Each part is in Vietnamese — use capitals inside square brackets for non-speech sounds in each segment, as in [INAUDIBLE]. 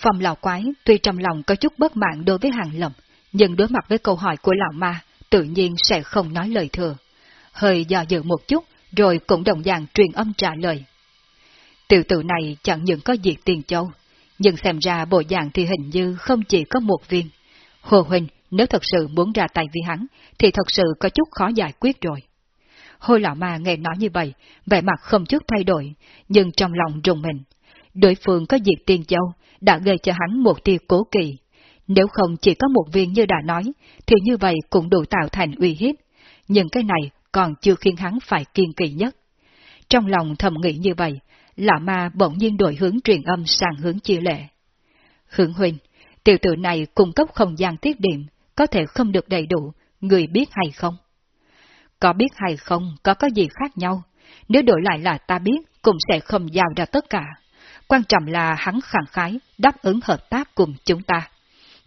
Phong lão quái tuy trong lòng có chút bất mãn đối với hàng lầm nhưng đối mặt với câu hỏi của lão ma, tự nhiên sẽ không nói lời thừa. Hơi do dự một chút, rồi cũng đồng dạng truyền âm trả lời. Tiểu tử này chẳng những có diệt tiền châu, nhưng xem ra bộ dạng thì hình như không chỉ có một viên. Hồ Huỳnh nếu thật sự muốn ra tay vì hắn, thì thật sự có chút khó giải quyết rồi. Hôi lão ma nghe nói như vậy, vẻ mặt không chút thay đổi, nhưng trong lòng rùng mình. Đối phương có diệt tiền châu, đã gây cho hắn một tia cố kỳ. Nếu không chỉ có một viên như đã nói, thì như vậy cũng đủ tạo thành uy hiếp. Nhưng cái này còn chưa khiến hắn phải kiên kỳ nhất. Trong lòng thầm nghĩ như vậy, lão ma bỗng nhiên đổi hướng truyền âm sang hướng chia lệ. Hướng huynh, tiểu tử này cung cấp không gian tiết điểm, có thể không được đầy đủ, người biết hay không? Có biết hay không, có có gì khác nhau. Nếu đổi lại là ta biết, cũng sẽ không giao ra tất cả. Quan trọng là hắn khẳng khái, đáp ứng hợp tác cùng chúng ta.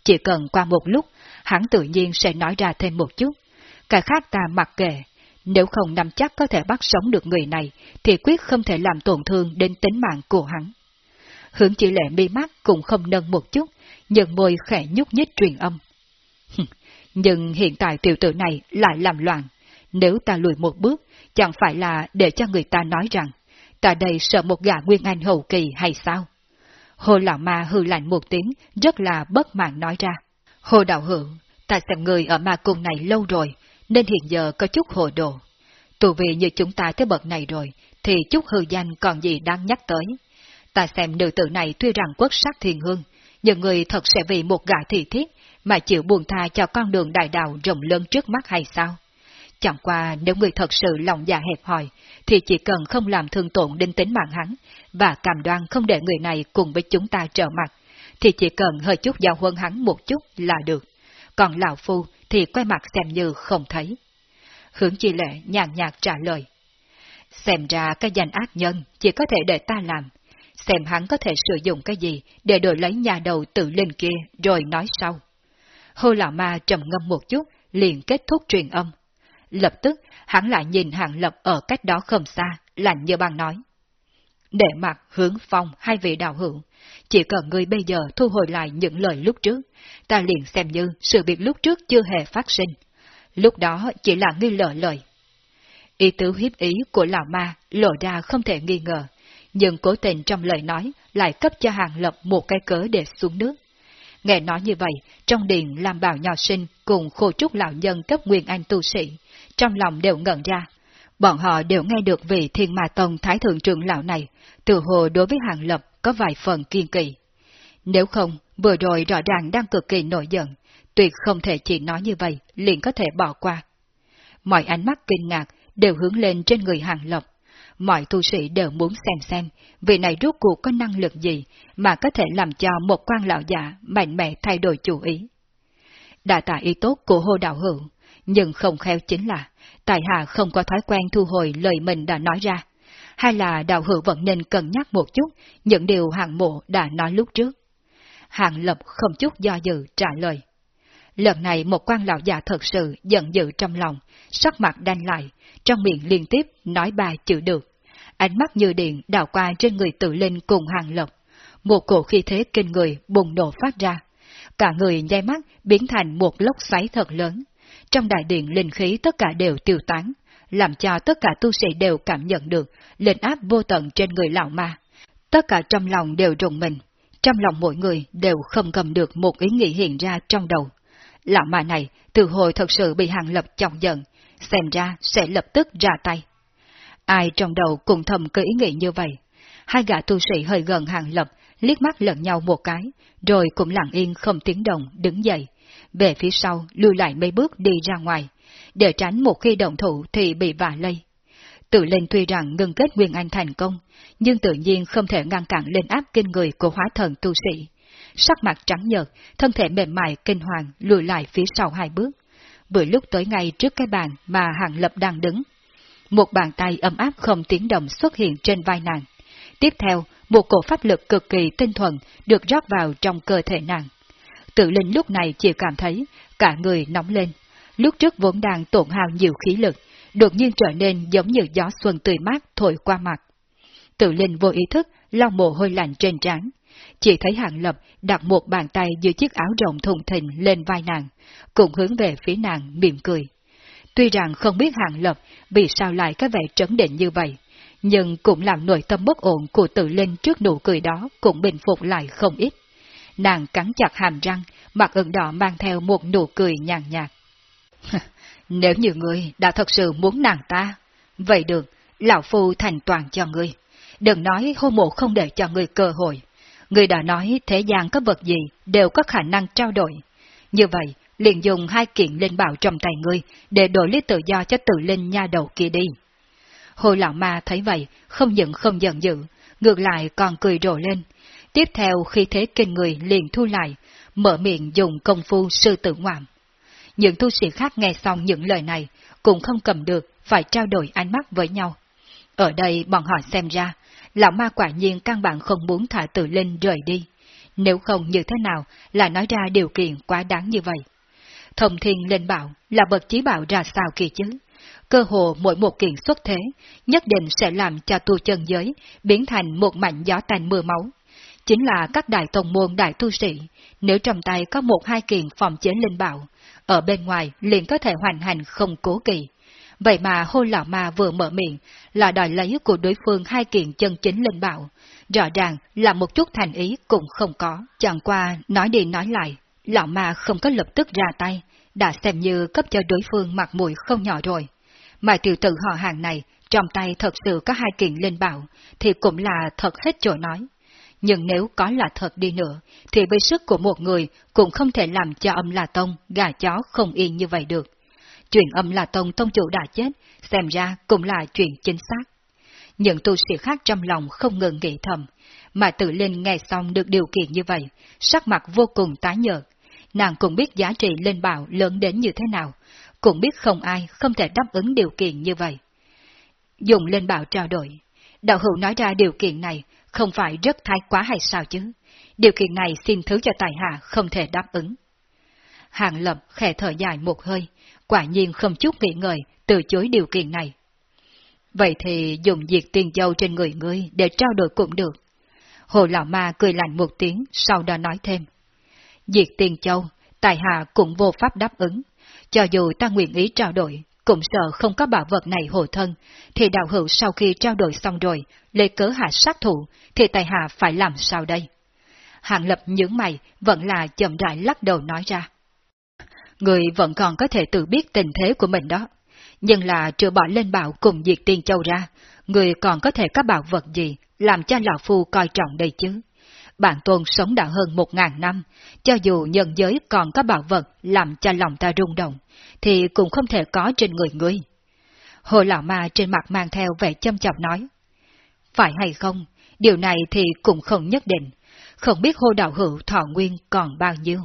Chỉ cần qua một lúc, hắn tự nhiên sẽ nói ra thêm một chút. Cái khác ta mặc kệ, nếu không nắm chắc có thể bắt sống được người này, thì quyết không thể làm tổn thương đến tính mạng của hắn. Hướng chỉ lệ mi mắt cũng không nâng một chút, nhận môi khẽ nhúc nhích truyền âm. Nhưng hiện tại tiểu tử này lại làm loạn. Nếu ta lùi một bước, chẳng phải là để cho người ta nói rằng, ta đây sợ một gã nguyên anh hậu kỳ hay sao? Hồ lão ma hư lạnh một tiếng, rất là bất mãn nói ra. Hồ đạo hữu, ta xem người ở ma cung này lâu rồi, nên hiện giờ có chút hồ đồ. Tù vì như chúng ta tới bậc này rồi, thì chút hư danh còn gì đáng nhắc tới. Ta xem nữ tử này tuy rằng quốc sắc thiền hương, nhưng người thật sẽ vì một gã thị thiết mà chịu buồn tha cho con đường đại đạo rộng lớn trước mắt hay sao? Chẳng qua nếu người thật sự lòng dạ hẹp hòi, thì chỉ cần không làm thương tổn đến tính mạng hắn, và cảm đoan không để người này cùng với chúng ta trở mặt, thì chỉ cần hơi chút giao huân hắn một chút là được. Còn lão phu thì quay mặt xem như không thấy. Hướng chi lệ nhàn nhạt trả lời. Xem ra cái danh ác nhân chỉ có thể để ta làm. Xem hắn có thể sử dụng cái gì để đổi lấy nhà đầu tự lên kia rồi nói sau. Hô lão ma trầm ngâm một chút, liền kết thúc truyền âm. Lập tức, hắn lại nhìn hàng lập ở cách đó không xa, lạnh như băng nói. Để mặt hướng phong hai vị đạo hữu, chỉ cần ngươi bây giờ thu hồi lại những lời lúc trước, ta liền xem như sự việc lúc trước chưa hề phát sinh. Lúc đó chỉ là nghi lỡ lời. Ý tứ hiếp ý của lão ma lộ ra không thể nghi ngờ, nhưng cố tình trong lời nói lại cấp cho hàng lập một cái cớ để xuống nước. Nghe nói như vậy, trong điện làm bảo nhỏ sinh cùng khô trúc lão nhân cấp nguyên anh tu sĩ, trong lòng đều ngẩn ra. Bọn họ đều nghe được vị thiên ma tông thái thượng trưởng lão này, từ hồ đối với hàng lập có vài phần kiên kỳ. Nếu không, vừa rồi rõ ràng đang cực kỳ nổi giận, tuyệt không thể chỉ nói như vậy, liền có thể bỏ qua. Mọi ánh mắt kinh ngạc đều hướng lên trên người hàng lập, mọi tu sĩ đều muốn xem xem vị này rốt cuộc có năng lực gì mà có thể làm cho một quan lão già mạnh mẽ thay đổi chủ ý. Đã tả ý tốt của hô đạo hữu, nhưng không khéo chính là Tài hạ không có thói quen thu hồi lời mình đã nói ra, hay là đạo hữu vẫn nên cân nhắc một chút những điều hạng mộ đã nói lúc trước. Hạng lập không chút do dự trả lời. Lần này một quan lão già thật sự giận dữ trong lòng, sắc mặt đanh lại, trong miệng liên tiếp nói ba chữ được. Ánh mắt như điện đào qua trên người tự linh cùng hàng lộc, Một cổ khí thế kinh người bùng nổ phát ra. Cả người nháy mắt biến thành một lốc xoáy thật lớn. Trong đại điện linh khí tất cả đều tiêu tán, làm cho tất cả tu sĩ đều cảm nhận được lên áp vô tận trên người lão ma. Tất cả trong lòng đều rùng mình, trong lòng mỗi người đều không cầm được một ý nghĩ hiện ra trong đầu. Lão ma này từ hồi thật sự bị hàng lập chọc giận, xem ra sẽ lập tức ra tay. Ai trong đầu cũng thầm kỹ ý nghĩ như vậy? Hai gã tu sĩ hơi gần hàng lập, liếc mắt lẫn nhau một cái, rồi cũng lặng yên không tiếng động đứng dậy, về phía sau lùi lại mấy bước đi ra ngoài, để tránh một khi động thủ thì bị vả lây. Tự lên tuy rằng ngưng kết Nguyên Anh thành công, nhưng tự nhiên không thể ngăn cản lên áp kinh người của hóa thần tu sĩ. Sắc mặt trắng nhợt, thân thể mềm mại kinh hoàng lùi lại phía sau hai bước. Vừa lúc tới ngay trước cái bàn mà Hàng Lập đang đứng. Một bàn tay ấm áp không tiếng động xuất hiện trên vai nàng. Tiếp theo, một cổ pháp lực cực kỳ tinh thuần được rót vào trong cơ thể nàng. Tự linh lúc này chỉ cảm thấy cả người nóng lên. Lúc trước vốn đang tổn hao nhiều khí lực, đột nhiên trở nên giống như gió xuân tươi mát thổi qua mặt. Tự linh vô ý thức lau mồ hôi lạnh trên trán, chỉ thấy Hàng Lập đặt một bàn tay dưới chiếc áo rộng thùng thình lên vai nàng, cũng hướng về phía nàng mỉm cười. Tuy rằng không biết Hàng Lập vì sao lại có vẻ trấn định như vậy, nhưng cũng làm nội tâm bất ổn của tự linh trước nụ cười đó cũng bình phục lại không ít. Nàng cắn chặt hàm răng, mặt ửng đỏ mang theo một nụ cười nhàn nhạt. [LAUGHS] Nếu như ngươi đã thật sự muốn nàng ta, vậy được, lão phu thành toàn cho ngươi. Đừng nói hô mộ không để cho ngươi cơ hội người đã nói thế gian có vật gì đều có khả năng trao đổi. Như vậy, liền dùng hai kiện linh bảo trong tay ngươi để đổi lý tự do cho tự linh nha đầu kia đi. Hồ lão ma thấy vậy, không những không giận dữ, ngược lại còn cười rộ lên. Tiếp theo khi thế kinh người liền thu lại, mở miệng dùng công phu sư tử ngoạm. Những tu sĩ khác nghe xong những lời này, cũng không cầm được, phải trao đổi ánh mắt với nhau. Ở đây bọn họ xem ra, lão ma quả nhiên căn bản không muốn thả tử linh rời đi. Nếu không như thế nào là nói ra điều kiện quá đáng như vậy. Thông thiên lên bảo là bậc chí bảo ra sao kỳ chứ? Cơ hồ mỗi một kiện xuất thế, nhất định sẽ làm cho tu chân giới biến thành một mảnh gió tàn mưa máu. Chính là các đại tông môn đại tu sĩ, nếu trong tay có một hai kiện phòng chế linh bảo, ở bên ngoài liền có thể hoàn hành không cố kỳ. Vậy mà hôn lão ma vừa mở miệng là đòi lấy của đối phương hai kiện chân chính linh bảo, rõ ràng là một chút thành ý cũng không có. Chẳng qua nói đi nói lại, lão ma không có lập tức ra tay, đã xem như cấp cho đối phương mặt mũi không nhỏ rồi. Mà tiểu tử họ hàng này, trong tay thật sự có hai kiện linh bảo, thì cũng là thật hết chỗ nói. Nhưng nếu có là thật đi nữa, thì với sức của một người cũng không thể làm cho âm là tông, gà chó không yên như vậy được truyền âm là tông tông chủ đã chết, xem ra cũng là chuyện chính xác. Những tu sĩ khác trong lòng không ngừng nghĩ thầm, mà tự linh nghe xong được điều kiện như vậy, sắc mặt vô cùng tái nhợt. Nàng cũng biết giá trị lên bảo lớn đến như thế nào, cũng biết không ai không thể đáp ứng điều kiện như vậy. Dùng lên bảo trao đổi, đạo hữu nói ra điều kiện này không phải rất thái quá hay sao chứ? Điều kiện này xin thứ cho tài hạ không thể đáp ứng. Hàng Lập khẽ thở dài một hơi, quả nhiên không chút nghĩ ngợi, từ chối điều kiện này. Vậy thì dùng diệt tiền châu trên người ngươi để trao đổi cũng được. Hồ Lão Ma cười lạnh một tiếng, sau đó nói thêm. Diệt tiền châu, tài hạ cũng vô pháp đáp ứng. Cho dù ta nguyện ý trao đổi, cũng sợ không có bảo vật này hộ thân, thì đạo hữu sau khi trao đổi xong rồi, lấy cớ hạ sát thủ, thì tài hạ phải làm sao đây? Hạng lập những mày, vẫn là chậm rãi lắc đầu nói ra. Người vẫn còn có thể tự biết tình thế của mình đó. Nhưng là chưa bỏ lên bảo cùng diệt tiên châu ra, người còn có thể có bảo vật gì làm cho lão phu coi trọng đây chứ? Bản tôn sống đã hơn một ngàn năm, cho dù nhân giới còn có bảo vật làm cho lòng ta rung động, thì cũng không thể có trên người ngươi. Hồ lão ma trên mặt mang theo vẻ châm chọc nói. Phải hay không, điều này thì cũng không nhất định, không biết hô đạo hữu thọ nguyên còn bao nhiêu.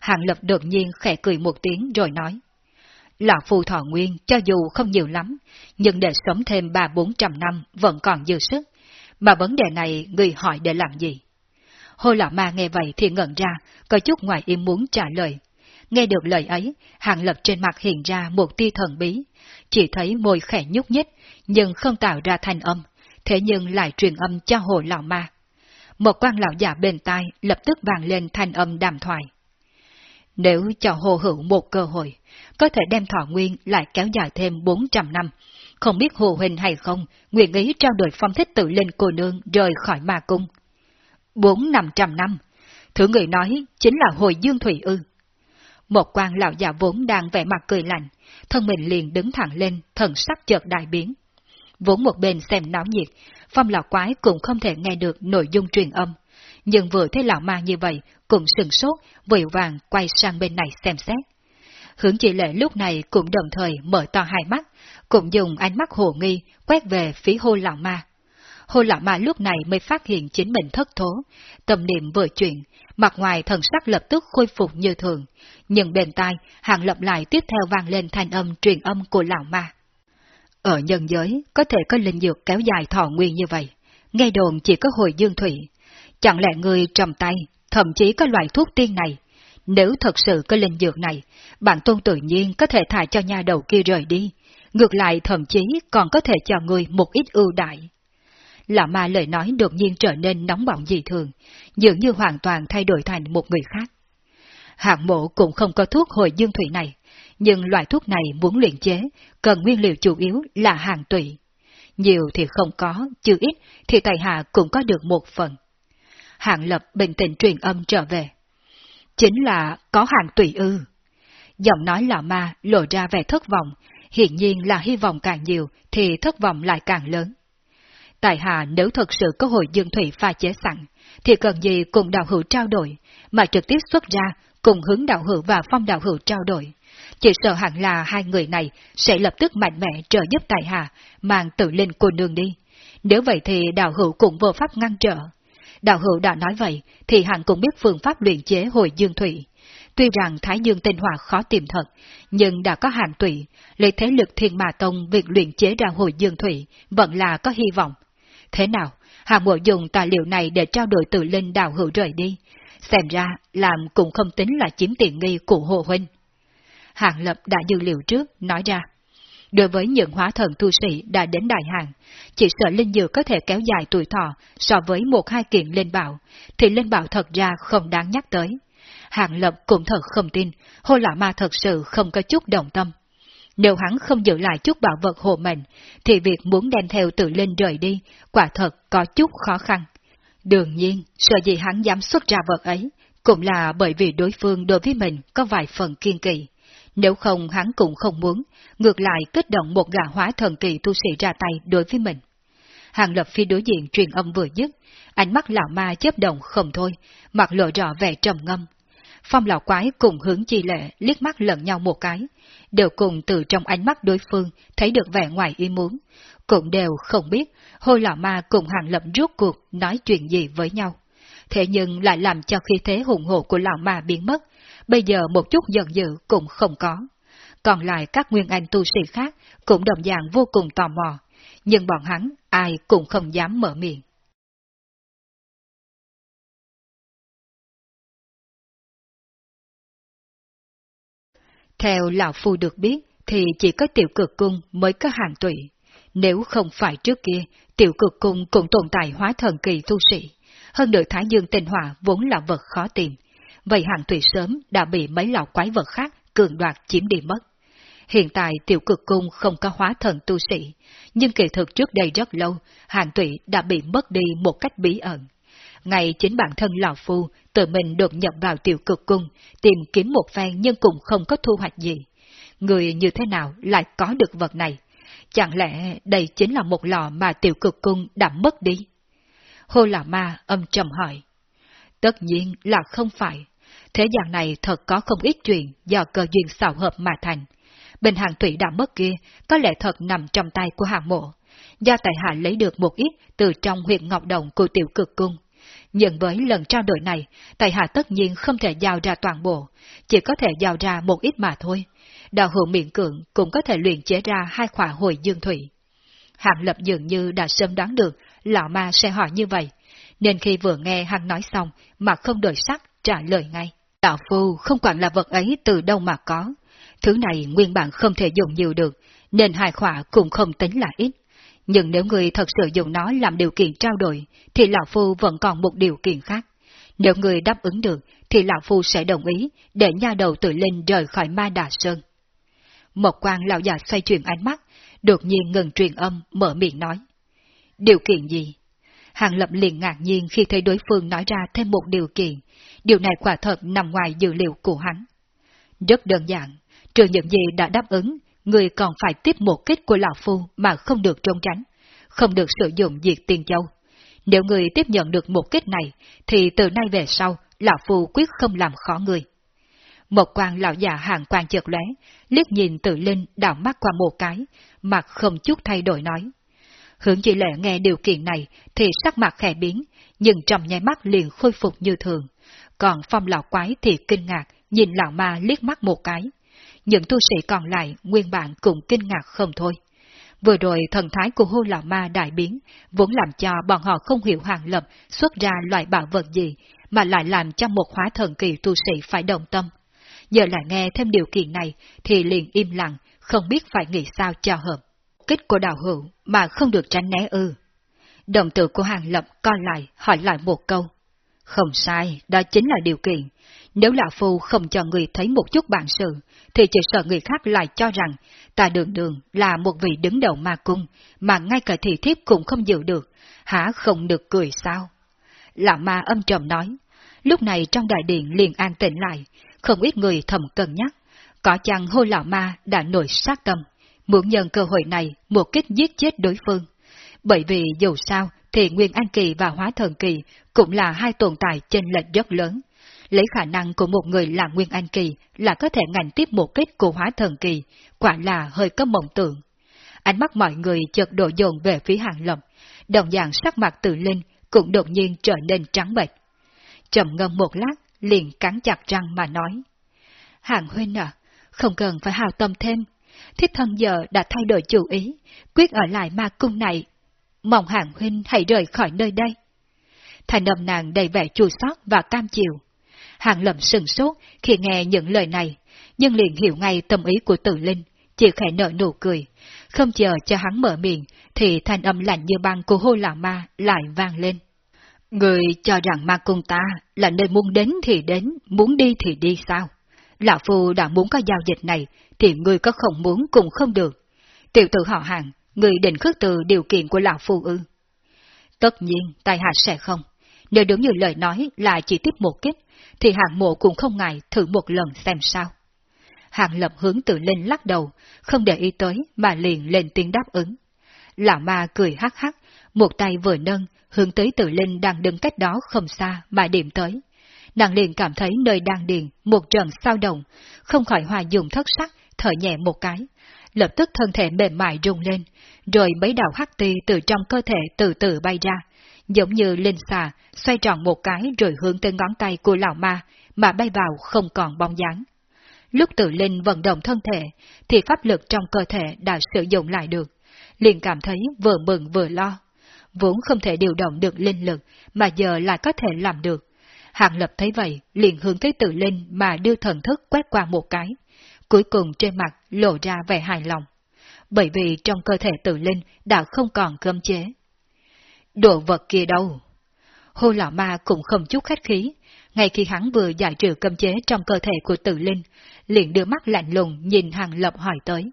Hàng lập đột nhiên khẽ cười một tiếng rồi nói. Lão phu thọ nguyên cho dù không nhiều lắm, nhưng để sống thêm ba bốn trăm năm vẫn còn dư sức, mà vấn đề này người hỏi để làm gì? Hô lão ma nghe vậy thì ngẩn ra, có chút ngoài ý muốn trả lời. Nghe được lời ấy, hàng lập trên mặt hiện ra một tia thần bí, chỉ thấy môi khẽ nhúc nhích, nhưng không tạo ra thanh âm, thế nhưng lại truyền âm cho hồ lão ma. Một quan lão già bên tai lập tức vang lên thanh âm đàm thoại. Nếu cho hồ hữu một cơ hội, có thể đem thọ nguyên lại kéo dài thêm 400 năm, không biết hồ huynh hay không, nguyện ý trao đổi phong thích tự lên cô nương rời khỏi ma cung. Bốn năm trăm năm, thử người nói chính là hồi dương thủy ư. Một quan lão già vốn đang vẻ mặt cười lạnh, thân mình liền đứng thẳng lên, thần sắc chợt đại biến. Vốn một bên xem náo nhiệt, phong lão quái cũng không thể nghe được nội dung truyền âm, nhưng vừa thấy lão ma như vậy, cũng sừng sốt, vội vàng quay sang bên này xem xét. Hướng chỉ lệ lúc này cũng đồng thời mở to hai mắt, cũng dùng ánh mắt hồ nghi quét về phía hô lão ma. Hô lão ma lúc này mới phát hiện chính mình thất thố, tâm niệm vừa chuyển, mặt ngoài thần sắc lập tức khôi phục như thường, nhưng bên tai hàng lập lại tiếp theo vang lên thanh âm truyền âm của lão ma. Ở nhân giới, có thể có linh dược kéo dài thọ nguyên như vậy, nghe đồn chỉ có hồi dương thủy. Chẳng lẽ người trầm tay, thậm chí có loại thuốc tiên này, nếu thật sự có linh dược này, bản tôn tự nhiên có thể thả cho nhà đầu kia rời đi, ngược lại thậm chí còn có thể cho người một ít ưu đại. lão ma lời nói đột nhiên trở nên nóng bỏng dị thường, dường như hoàn toàn thay đổi thành một người khác. Hạng mộ cũng không có thuốc hồi dương thủy này, nhưng loại thuốc này muốn luyện chế, cần nguyên liệu chủ yếu là hàng tụy. Nhiều thì không có, chứ ít thì tài hạ cũng có được một phần. Hạng lập bình tĩnh truyền âm trở về. Chính là có hàng tùy ư. Giọng nói lão ma lộ ra vẻ thất vọng, hiển nhiên là hy vọng càng nhiều thì thất vọng lại càng lớn. Tại hạ nếu thật sự có hội dương thủy pha chế sẵn, thì cần gì cùng đạo hữu trao đổi, mà trực tiếp xuất ra cùng hướng đạo hữu và phong đạo hữu trao đổi. Chỉ sợ hẳn là hai người này sẽ lập tức mạnh mẽ trợ giúp tại hạ, mang tự lên cô nương đi. Nếu vậy thì đạo hữu cũng vô pháp ngăn trở. Đạo hữu đã nói vậy, thì hẳn cũng biết phương pháp luyện chế hồi dương thủy. Tuy rằng Thái Dương tinh hỏa khó tìm thật, nhưng đã có hàng tụy, lấy thế lực thiên mà tông việc luyện chế ra hồi dương thủy vẫn là có hy vọng. Thế nào, hàng mộ dùng tài liệu này để trao đổi tự linh đạo hữu rời đi, xem ra làm cũng không tính là chiếm tiện nghi của Hồ Huynh. Hàng Lập đã dự liệu trước, nói ra. Đối với những hóa thần tu sĩ đã đến đại hàng, chỉ sợ linh dược có thể kéo dài tuổi thọ so với một hai kiện linh bảo, thì linh bảo thật ra không đáng nhắc tới. Hàng Lập cũng thật không tin, hô lão ma thật sự không có chút đồng tâm. Nếu hắn không giữ lại chút bảo vật hộ mệnh, thì việc muốn đem theo tự linh rời đi, quả thật có chút khó khăn. Đương nhiên, sợ gì hắn dám xuất ra vật ấy, cũng là bởi vì đối phương đối với mình có vài phần kiên kỳ. Nếu không hắn cũng không muốn, ngược lại kích động một gã hóa thần kỳ tu sĩ ra tay đối với mình. Hàng lập phi đối diện truyền âm vừa dứt, ánh mắt lão ma chớp động không thôi, mặt lộ rõ vẻ trầm ngâm. Phong lão quái cùng hướng chi lệ liếc mắt lẫn nhau một cái, đều cùng từ trong ánh mắt đối phương thấy được vẻ ngoài ý muốn, cũng đều không biết hôi lão ma cùng hàng lập rốt cuộc nói chuyện gì với nhau. Thế nhưng lại làm cho khí thế hùng hộ của lão ma biến mất, bây giờ một chút giận dữ cũng không có. Còn lại các nguyên anh tu sĩ khác cũng đồng dạng vô cùng tò mò, nhưng bọn hắn ai cũng không dám mở miệng. Theo Lão Phu được biết, thì chỉ có tiểu cực cung mới có hàng tụy. Nếu không phải trước kia, tiểu cực cung cũng tồn tại hóa thần kỳ tu sĩ. Hơn nữa Thái Dương tình hỏa vốn là vật khó tìm. Vậy hàng thủy sớm đã bị mấy lão quái vật khác cường đoạt chiếm đi mất. Hiện tại tiểu cực cung không có hóa thần tu sĩ, nhưng kỳ thực trước đây rất lâu, hàng thủy đã bị mất đi một cách bí ẩn. Ngày chính bản thân Lão Phu tự mình đột nhập vào tiểu cực cung, tìm kiếm một phen nhưng cũng không có thu hoạch gì. Người như thế nào lại có được vật này? Chẳng lẽ đây chính là một lò mà tiểu cực cung đã mất đi? Hô Lão ma âm trầm hỏi. Tất nhiên là không phải. Thế gian này thật có không ít chuyện do cơ duyên xảo hợp mà thành. Bình hàng thủy đã mất kia có lẽ thật nằm trong tay của hàng mộ. Do tại hạ lấy được một ít từ trong huyện Ngọc Đồng của tiểu cực cung. Nhưng với lần trao đổi này, tại hạ tất nhiên không thể giao ra toàn bộ, chỉ có thể giao ra một ít mà thôi. Đạo hữu miệng cưỡng cũng có thể luyện chế ra hai khỏa hồi dương thủy. Hạng lập dường như đã sớm đoán được lão ma sẽ hỏi như vậy, nên khi vừa nghe hắn nói xong mà không đổi sắc trả lời ngay. Đạo phu không quản là vật ấy từ đâu mà có. Thứ này nguyên bản không thể dùng nhiều được, nên hai khỏa cũng không tính là ít. Nhưng nếu người thật sự dùng nó làm điều kiện trao đổi, thì Lão Phu vẫn còn một điều kiện khác. Nếu người đáp ứng được, thì Lão Phu sẽ đồng ý để nha đầu tự linh rời khỏi ma đà sơn. Một quan lão già xoay chuyển ánh mắt, đột nhiên ngừng truyền âm, mở miệng nói. Điều kiện gì? Hàng lập liền ngạc nhiên khi thấy đối phương nói ra thêm một điều kiện. Điều này quả thật nằm ngoài dự liệu của hắn. Rất đơn giản, trừ những gì đã đáp ứng, người còn phải tiếp một kích của Lão Phu mà không được trốn tránh, không được sử dụng diệt tiền châu. Nếu người tiếp nhận được một kích này, thì từ nay về sau, Lão Phu quyết không làm khó người. Một quan lão già hàng quan chợt lóe, liếc nhìn tự linh đảo mắt qua một cái, mặt không chút thay đổi nói hưởng chỉ lệ nghe điều kiện này thì sắc mặt khẽ biến, nhưng trong nháy mắt liền khôi phục như thường. Còn phong lão quái thì kinh ngạc, nhìn lão ma liếc mắt một cái những tu sĩ còn lại nguyên bản cũng kinh ngạc không thôi. Vừa rồi thần thái của hô lão ma đại biến, vốn làm cho bọn họ không hiểu hàng lập xuất ra loại bảo vật gì, mà lại làm cho một hóa thần kỳ tu sĩ phải đồng tâm. Giờ lại nghe thêm điều kiện này, thì liền im lặng, không biết phải nghĩ sao cho hợp. Kích của đạo hữu mà không được tránh né ư. Đồng tử của Hàng Lập co lại hỏi lại một câu. Không sai, đó chính là điều kiện. Nếu Lão Phu không cho người thấy một chút bản sự, thì chỉ sợ người khác lại cho rằng ta đường đường là một vị đứng đầu ma cung, mà ngay cả thị thiếp cũng không giữ được, hả không được cười sao? Lão ma âm trầm nói. Lúc này trong đại điện liền an tĩnh lại, không ít người thầm cân nhắc. Có chăng hôi lão ma đã nổi sát tâm, muốn nhân cơ hội này một kích giết chết đối phương. Bởi vì dù sao thì Nguyên An Kỳ và Hóa Thần Kỳ cũng là hai tồn tại trên lệch rất lớn. Lấy khả năng của một người là Nguyên An Kỳ là có thể ngành tiếp một kích của Hóa Thần Kỳ, quả là hơi có mộng tưởng. Ánh mắt mọi người chợt đổ dồn về phía hàng lập, đồng dạng sắc mặt tự linh cũng đột nhiên trở nên trắng bệch. Trầm ngâm một lát, liền cắn chặt răng mà nói. Hàng huynh à, không cần phải hào tâm thêm. Thiết thân giờ đã thay đổi chủ ý, quyết ở lại ma cung này. Mong hàng huynh hãy rời khỏi nơi đây. Thành âm nàng đầy vẻ chua xót và cam chịu. Hàng lầm sừng sốt khi nghe những lời này, nhưng liền hiểu ngay tâm ý của tử linh, chỉ khẽ nở nụ cười. Không chờ cho hắn mở miệng, thì thanh âm lạnh như băng của hô lão ma lại vang lên. Người cho rằng ma cung ta là nơi muốn đến thì đến, muốn đi thì đi sao? Lão Phu đã muốn có giao dịch này, thì người có không muốn cũng không được. Tiểu tử họ hàng, người định khước từ điều kiện của Lão Phu ư. Tất nhiên, tài hạ sẽ không. Nếu đúng như lời nói là chỉ tiếp một kích, thì hạng mộ cũng không ngại thử một lần xem sao. Hạng lập hướng tự lên lắc đầu, không để ý tới mà liền lên tiếng đáp ứng. Lão ma cười hắc hắc, một tay vừa nâng, hướng tới tự linh đang đứng cách đó không xa mà điểm tới. Nàng liền cảm thấy nơi đang điền một trận sao động, không khỏi hòa dùng thất sắc, thở nhẹ một cái. Lập tức thân thể mềm mại rung lên, rồi mấy đạo hắc ti từ trong cơ thể từ từ bay ra, giống như linh xà, xoay tròn một cái rồi hướng tới ngón tay của lão ma, mà bay vào không còn bóng dáng. Lúc tự linh vận động thân thể, thì pháp lực trong cơ thể đã sử dụng lại được, liền cảm thấy vừa mừng vừa lo. Vốn không thể điều động được linh lực, mà giờ lại có thể làm được. Hạng lập thấy vậy, liền hướng tới tự linh mà đưa thần thức quét qua một cái. Cuối cùng trên mặt lộ ra vẻ hài lòng. Bởi vì trong cơ thể tự linh đã không còn cơm chế. Đồ vật kia đâu? Hô lão ma cũng không chút khách khí. Ngay khi hắn vừa giải trừ cơm chế trong cơ thể của tự linh, liền đưa mắt lạnh lùng nhìn hàng lập hỏi tới.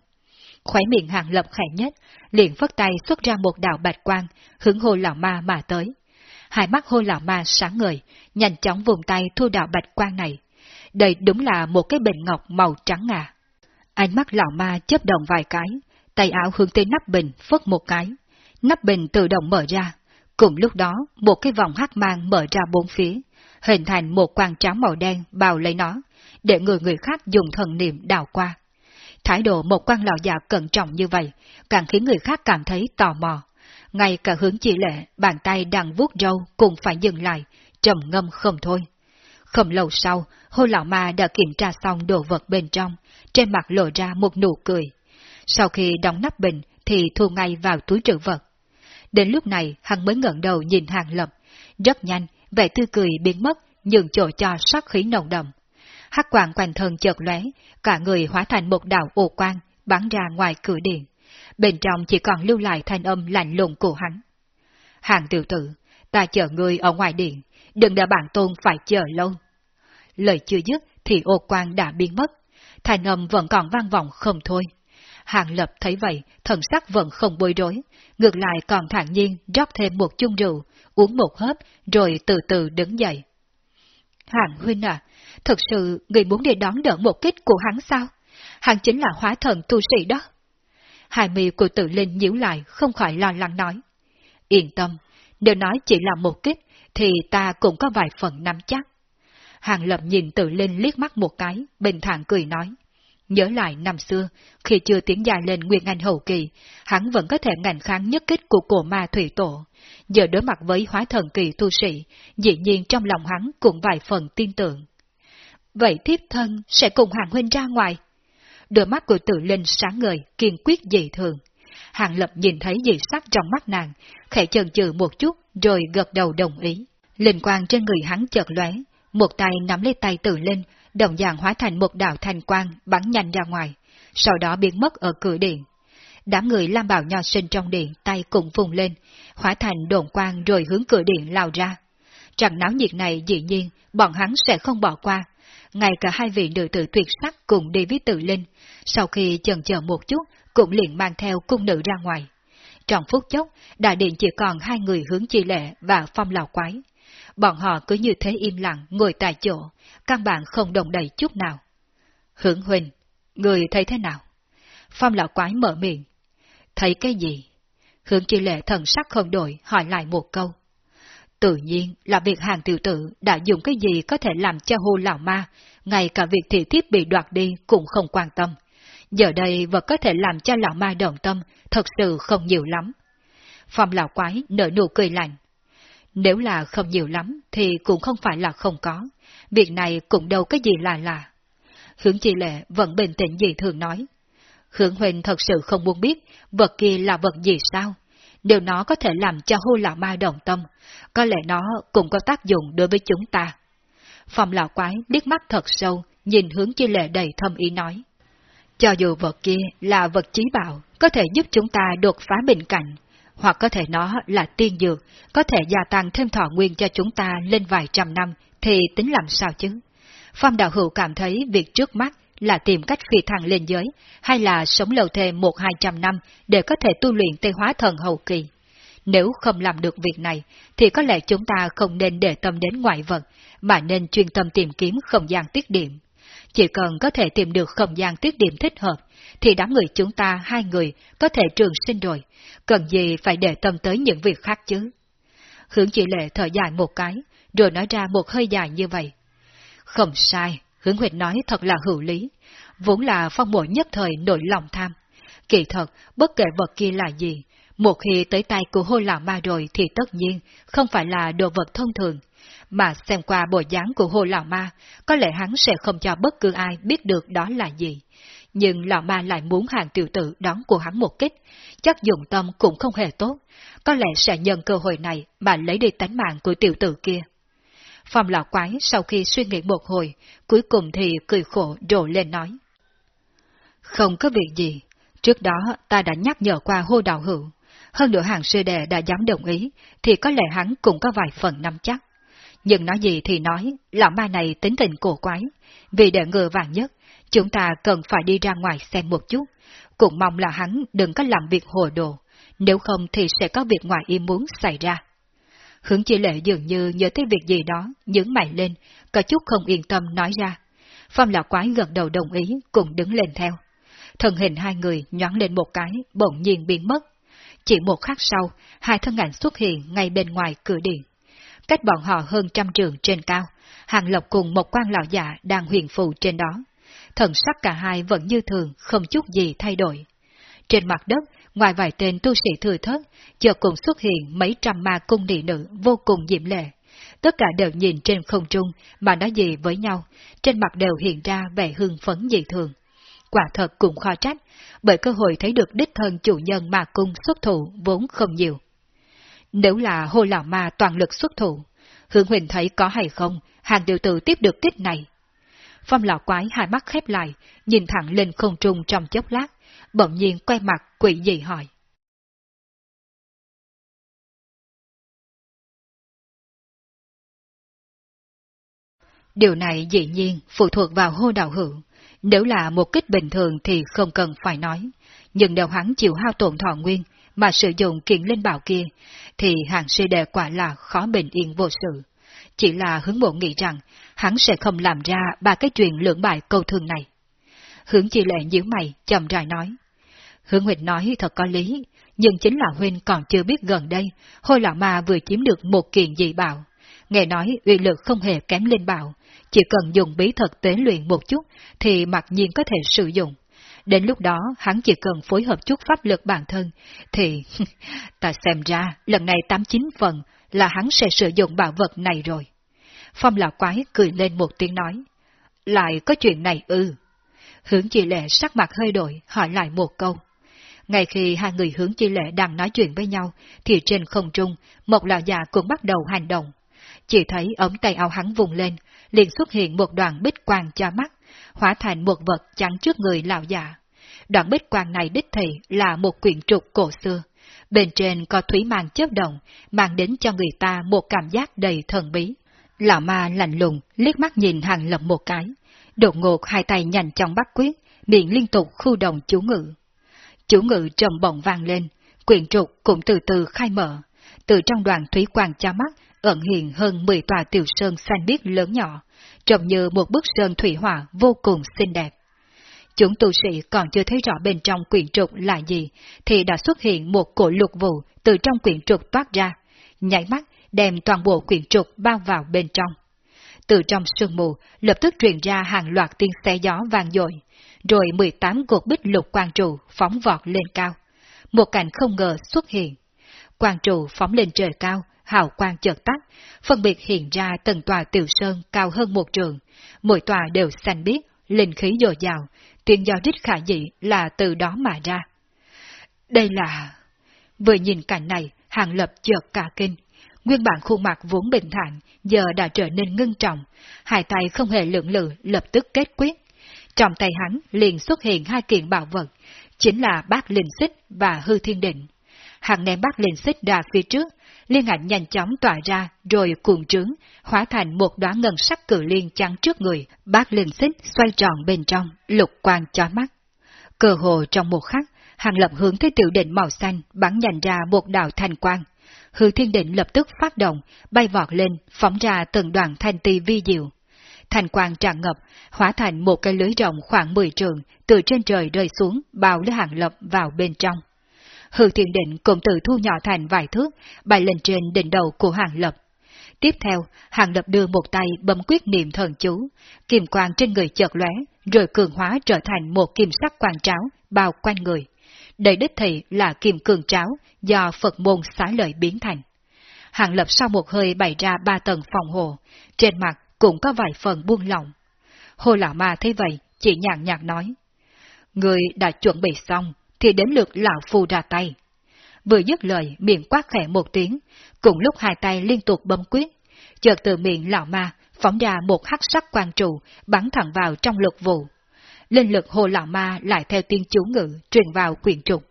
Khóe miệng hàng lập khẽ nhất, liền phất tay xuất ra một đạo bạch quang, hướng hô lão ma mà tới. Hai mắt hôi lão ma sáng ngời, nhanh chóng vùng tay thu đạo bạch quang này. Đây đúng là một cái bình ngọc màu trắng ngà. Ánh mắt lão ma chấp động vài cái, tay áo hướng tới nắp bình phất một cái. Nắp bình tự động mở ra. Cùng lúc đó, một cái vòng hắc mang mở ra bốn phía, hình thành một quang trắng màu đen bao lấy nó, để người người khác dùng thần niệm đào qua. Thái độ một quan lão già cẩn trọng như vậy, càng khiến người khác cảm thấy tò mò. Ngay cả hướng chỉ lệ, bàn tay đang vuốt râu cũng phải dừng lại, trầm ngâm không thôi. Không lâu sau, hô lão ma đã kiểm tra xong đồ vật bên trong, trên mặt lộ ra một nụ cười. Sau khi đóng nắp bình thì thu ngay vào túi trữ vật. Đến lúc này hắn mới ngẩng đầu nhìn hàng lập, rất nhanh, vẻ tươi cười biến mất, nhường chỗ cho sắc khí nồng đậm hắc quang quanh thân chợt lóe, cả người hóa thành một đạo ô quang, bắn ra ngoài cửa điện. Bên trong chỉ còn lưu lại thanh âm lạnh lùng của hắn. Hàng tiểu tử, ta chờ ngươi ở ngoài điện, đừng để bản tôn phải chờ lâu. Lời chưa dứt thì ô quang đã biến mất, thanh âm vẫn còn vang vọng không thôi. Hàng lập thấy vậy, thần sắc vẫn không bối rối, ngược lại còn thản nhiên rót thêm một chung rượu, uống một hớp, rồi từ từ đứng dậy. Hàng huynh à, Thật sự người muốn đi đón đỡ một kích của hắn sao? Hắn chính là hóa thần tu sĩ đó. Hai mi của tự linh nhíu lại không khỏi lo lắng nói. Yên tâm, nếu nói chỉ là một kích, thì ta cũng có vài phần nắm chắc. Hàng lập nhìn tự linh liếc mắt một cái, bình thản cười nói. Nhớ lại năm xưa, khi chưa tiến dài lên Nguyên Anh Hậu Kỳ, hắn vẫn có thể ngành kháng nhất kích của cổ ma thủy tổ. Giờ đối mặt với hóa thần kỳ tu sĩ, dĩ nhiên trong lòng hắn cũng vài phần tin tưởng vậy thiếp thân sẽ cùng hàng huynh ra ngoài. Đôi mắt của tự linh sáng ngời, kiên quyết dị thường. Hàng lập nhìn thấy dị sắc trong mắt nàng, khẽ chần chừ một chút, rồi gật đầu đồng ý. Linh quang trên người hắn chợt lóe, một tay nắm lấy tay tự linh, đồng dạng hóa thành một đạo thanh quang bắn nhanh ra ngoài, sau đó biến mất ở cửa điện. đám người lam Bảo nho sinh trong điện tay cùng vùng lên, hóa thành đồn quang rồi hướng cửa điện lao ra. Trận náo nhiệt này dĩ nhiên, bọn hắn sẽ không bỏ qua. Ngay cả hai vị nữ tử tuyệt sắc cùng đi với tự linh, sau khi chần chờ một chút, cũng liền mang theo cung nữ ra ngoài. Trong phút chốc, đại điện chỉ còn hai người hướng chi lệ và phong lào quái. Bọn họ cứ như thế im lặng ngồi tại chỗ, căn bản không đồng đầy chút nào. Hưởng huynh, người thấy thế nào? Phong lão quái mở miệng. Thấy cái gì? Hướng chi lệ thần sắc không đổi, hỏi lại một câu. Tự nhiên là việc hàng tiểu tử đã dùng cái gì có thể làm cho hô lão ma, ngay cả việc thị thiếp bị đoạt đi cũng không quan tâm. Giờ đây vật có thể làm cho lão ma động tâm, thật sự không nhiều lắm. Phong lão quái nở nụ cười lạnh. Nếu là không nhiều lắm thì cũng không phải là không có. Việc này cũng đâu có gì là lạ. Hướng chi lệ vẫn bình tĩnh gì thường nói. Hướng huynh thật sự không muốn biết vật kia là vật gì sao? Điều nó có thể làm cho hô lão ma đồng tâm, có lẽ nó cũng có tác dụng đối với chúng ta. Phòng lão quái liếc mắt thật sâu, nhìn hướng chi lệ đầy thâm ý nói. Cho dù vật kia là vật trí bảo, có thể giúp chúng ta đột phá bình cảnh, hoặc có thể nó là tiên dược, có thể gia tăng thêm thọ nguyên cho chúng ta lên vài trăm năm, thì tính làm sao chứ? Phong đạo hữu cảm thấy việc trước mắt là tìm cách phi thăng lên giới, hay là sống lâu thêm một hai trăm năm để có thể tu luyện tây hóa thần hậu kỳ. Nếu không làm được việc này, thì có lẽ chúng ta không nên để tâm đến ngoại vật, mà nên chuyên tâm tìm kiếm không gian tiết điểm. Chỉ cần có thể tìm được không gian tiết điểm thích hợp, thì đám người chúng ta hai người có thể trường sinh rồi, cần gì phải để tâm tới những việc khác chứ. Hướng chỉ lệ thở dài một cái, rồi nói ra một hơi dài như vậy. Không sai, hướng huyệt nói thật là hữu lý, vốn là phong bộ nhất thời nổi lòng tham. Kỳ thật, bất kể vật kia là gì, một khi tới tay của hô lão ma rồi thì tất nhiên không phải là đồ vật thông thường, mà xem qua bộ dáng của hồ lão ma, có lẽ hắn sẽ không cho bất cứ ai biết được đó là gì. Nhưng lão ma lại muốn hàng tiểu tử đón của hắn một kích, chắc dụng tâm cũng không hề tốt, có lẽ sẽ nhân cơ hội này mà lấy đi tánh mạng của tiểu tử kia. Phòng lão quái sau khi suy nghĩ một hồi, cuối cùng thì cười khổ đổ lên nói. Không có việc gì, trước đó ta đã nhắc nhở qua hô đạo hữu, hơn nữa hàng sư đệ đã dám đồng ý, thì có lẽ hắn cũng có vài phần nắm chắc. Nhưng nói gì thì nói, lão ma này tính tình cổ quái, vì để ngừa vàng nhất, chúng ta cần phải đi ra ngoài xem một chút, cũng mong là hắn đừng có làm việc hồ đồ, nếu không thì sẽ có việc ngoài ý muốn xảy ra. Hướng chỉ lệ dường như nhớ tới việc gì đó, nhướng mày lên, có chút không yên tâm nói ra. Phong lão quái gật đầu đồng ý, cùng đứng lên theo. Thân hình hai người nhón lên một cái, bỗng nhiên biến mất. Chỉ một khắc sau, hai thân ảnh xuất hiện ngay bên ngoài cửa điện. Cách bọn họ hơn trăm trường trên cao, Hàng Lộc cùng một quan lão già đang huyền phù trên đó. Thần sắc cả hai vẫn như thường, không chút gì thay đổi. Trên mặt đất, ngoài vài tên tu sĩ thừa thất, chợt cùng xuất hiện mấy trăm ma cung nị nữ vô cùng diễm lệ. Tất cả đều nhìn trên không trung mà nói gì với nhau, trên mặt đều hiện ra vẻ hưng phấn dị thường. Quả thật cũng khó trách, bởi cơ hội thấy được đích thân chủ nhân ma cung xuất thủ vốn không nhiều. Nếu là hô lão ma toàn lực xuất thủ, Hương Huỳnh thấy có hay không, hàng điều tử tiếp được kích này. Phong lão quái hai mắt khép lại, nhìn thẳng lên không trung trong chốc lát, bỗng nhiên quay mặt quỷ dị hỏi. Điều này dĩ nhiên phụ thuộc vào hô đạo hữu. Nếu là một kích bình thường thì không cần phải nói. Nhưng nếu hắn chịu hao tổn thọ nguyên mà sử dụng kiện linh bảo kia, thì hàng sư đệ quả là khó bình yên vô sự. Chỉ là hướng bộ nghĩ rằng hắn sẽ không làm ra ba cái chuyện lưỡng bại câu thương này. Hướng chỉ lệ nhíu mày, chậm rãi nói. Hương Huynh nói thật có lý, nhưng chính là Huynh còn chưa biết gần đây, hôi lão ma vừa chiếm được một kiện dị bảo. Nghe nói uy lực không hề kém lên bảo, chỉ cần dùng bí thuật tế luyện một chút thì mặc nhiên có thể sử dụng. Đến lúc đó hắn chỉ cần phối hợp chút pháp lực bản thân, thì [LAUGHS] ta xem ra lần này 89 phần là hắn sẽ sử dụng bảo vật này rồi. Phong lão quái cười lên một tiếng nói. Lại có chuyện này ư. Hướng chị lệ sắc mặt hơi đổi, hỏi lại một câu. Ngay khi hai người hướng chi lệ đang nói chuyện với nhau, thì trên không trung, một lão già cũng bắt đầu hành động. Chỉ thấy ống tay áo hắn vùng lên, liền xuất hiện một đoàn bích quang cho mắt, hóa thành một vật chắn trước người lão già. đoạn bích quang này đích thị là một quyển trục cổ xưa. Bên trên có thủy mang chớp động, mang đến cho người ta một cảm giác đầy thần bí. Lão ma lạnh lùng, liếc mắt nhìn hàng lập một cái. Đột ngột hai tay nhanh chóng bắt quyết, miệng liên tục khu động chú ngự chủ ngự trầm bổng vang lên, quyển trục cũng từ từ khai mở. Từ trong đoàn thủy quang cha mắt, ẩn hiện hơn 10 tòa tiểu sơn xanh biếc lớn nhỏ, trông như một bức sơn thủy hỏa vô cùng xinh đẹp. Chúng tu sĩ còn chưa thấy rõ bên trong quyển trục là gì, thì đã xuất hiện một cổ lục vụ từ trong quyển trục toát ra, nhảy mắt đem toàn bộ quyển trục bao vào bên trong. Từ trong sương mù, lập tức truyền ra hàng loạt tiếng xe gió vang dội, rồi 18 cột bích lục quang trụ phóng vọt lên cao. Một cảnh không ngờ xuất hiện. Quang trụ phóng lên trời cao, hào quang chợt tắt, phân biệt hiện ra từng tòa tiểu sơn cao hơn một trường, mỗi tòa đều xanh biếc, linh khí dồi dào, tiếng giao rít khả dị là từ đó mà ra. Đây là... Vừa nhìn cảnh này, hàng lập chợt cả kinh. Nguyên bản khuôn mặt vốn bình thản, giờ đã trở nên ngưng trọng, hai tay không hề lưỡng lự, lập tức kết quyết. Trong tay hắn liền xuất hiện hai kiện bảo vật, chính là bát linh xích và hư thiên định. Hắn ném bát linh xích ra phía trước, liên ảnh nhanh chóng tỏa ra rồi cuồng trướng, hóa thành một đóa ngân sắc cử liên chắn trước người, bát linh xích xoay tròn bên trong, lục quang chói mắt. Cơ hồ trong một khắc, hàng lập hướng tới tiểu định màu xanh bắn nhanh ra một đạo thanh quang. Hư thiên định lập tức phát động, bay vọt lên, phóng ra từng đoàn thanh ti vi diệu. Thành quang tràn ngập, hóa thành một cái lưới rộng khoảng 10 trường, từ trên trời rơi xuống, bao lấy hàng lập vào bên trong. Hư thiên định cũng tự thu nhỏ thành vài thước, bay lên trên đỉnh đầu của hàng lập. Tiếp theo, hàng lập đưa một tay bấm quyết niệm thần chú, kim quang trên người chợt lóe, rồi cường hóa trở thành một kim sắc quang tráo, bao quanh người. Đây đích thị là kim cường tráo do Phật môn xá lợi biến thành. Hàng lập sau một hơi bày ra ba tầng phòng hồ, trên mặt cũng có vài phần buông lỏng. Hồ lão ma thấy vậy, chỉ nhàn nhạt nói. Người đã chuẩn bị xong, thì đến lượt lão phu ra tay. Vừa dứt lời, miệng quát khẽ một tiếng, cùng lúc hai tay liên tục bấm quyết, chợt từ miệng lão ma phóng ra một hắc sắc quang trụ bắn thẳng vào trong lực vụ. Linh lực hồ lão ma lại theo tiên chú ngữ truyền vào quyển trục.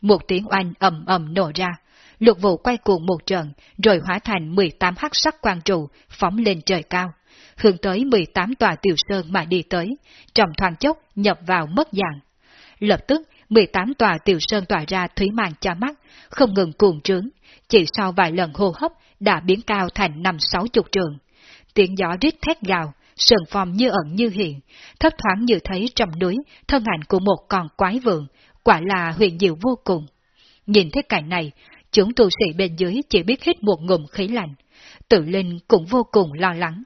Một tiếng oanh ầm ầm nổ ra, lục vụ quay cuồng một trận, rồi hóa thành 18 hắc sắc quang trụ phóng lên trời cao, hướng tới 18 tòa tiểu sơn mà đi tới, trong thoáng chốc nhập vào mất dạng. Lập tức, 18 tòa tiểu sơn tỏa ra thủy màn cho mắt, không ngừng cuồng trướng, chỉ sau vài lần hô hấp đã biến cao thành năm sáu chục trường. Tiếng gió rít thét gào, sườn phòng như ẩn như hiện, thấp thoáng như thấy trong núi thân ảnh của một con quái vượng, quả là huyền diệu vô cùng. Nhìn thấy cảnh này, chúng tu sĩ bên dưới chỉ biết hít một ngụm khí lạnh. Tự linh cũng vô cùng lo lắng.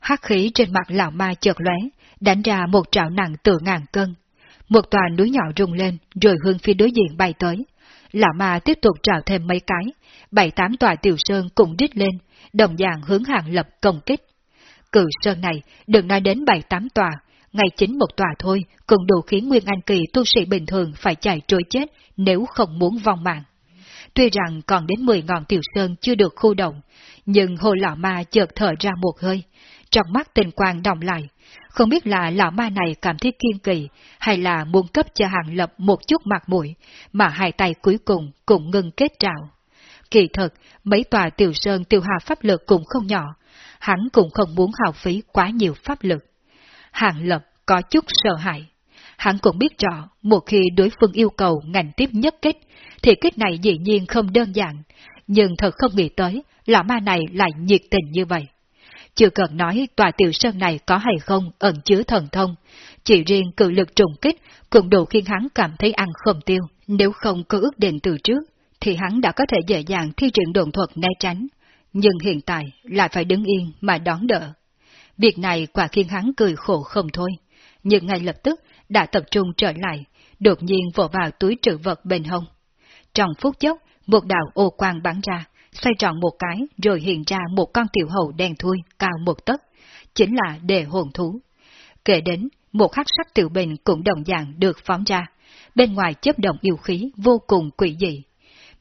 Hắc khí trên mặt lão ma chợt lóe, đánh ra một trảo nặng từ ngàn cân, một tòa núi nhỏ rung lên, rồi hướng phía đối diện bay tới. Lão ma tiếp tục trào thêm mấy cái, bảy tám tòa tiểu sơn cũng đít lên, đồng dạng hướng hàng lập công kích. Cự sơn này, đừng nói đến bảy tám tòa, ngay chính một tòa thôi cũng đủ khiến Nguyên Anh Kỳ tu sĩ bình thường phải chạy trôi chết nếu không muốn vong mạng. Tuy rằng còn đến 10 ngọn tiểu sơn chưa được khu động, nhưng hồ lão ma chợt thở ra một hơi, trong mắt tình quang đồng lại, không biết là lão ma này cảm thấy kiên kỳ, hay là muốn cấp cho hàng lập một chút mặt mũi, mà hai tay cuối cùng cũng ngưng kết trào. Kỳ thật, mấy tòa tiểu sơn tiêu hà pháp lực cũng không nhỏ, hắn cũng không muốn hào phí quá nhiều pháp lực. Hàng lập có chút sợ hãi. Hắn cũng biết rõ, một khi đối phương yêu cầu ngành tiếp nhất kết, thì kết này dĩ nhiên không đơn giản, nhưng thật không nghĩ tới, lão ma này lại nhiệt tình như vậy. Chưa cần nói tòa tiểu sơn này có hay không ẩn chứa thần thông, chỉ riêng cự lực trùng kích cũng đủ khiến hắn cảm thấy ăn không tiêu. Nếu không có ước định từ trước, thì hắn đã có thể dễ dàng thi triển đồn thuật né tránh. Nhưng hiện tại lại phải đứng yên mà đón đỡ. Việc này quả khiến hắn cười khổ không thôi. Nhưng ngay lập tức đã tập trung trở lại, đột nhiên vỗ vào túi trữ vật bên hông. Trong phút chốc, một đạo ô quang bắn ra, xoay tròn một cái rồi hiện ra một con tiểu hầu đen thui cao một tấc, chính là đề hồn thú. Kể đến, một hắc sắc tiểu bình cũng đồng dạng được phóng ra, bên ngoài chấp động yêu khí vô cùng quỷ dị.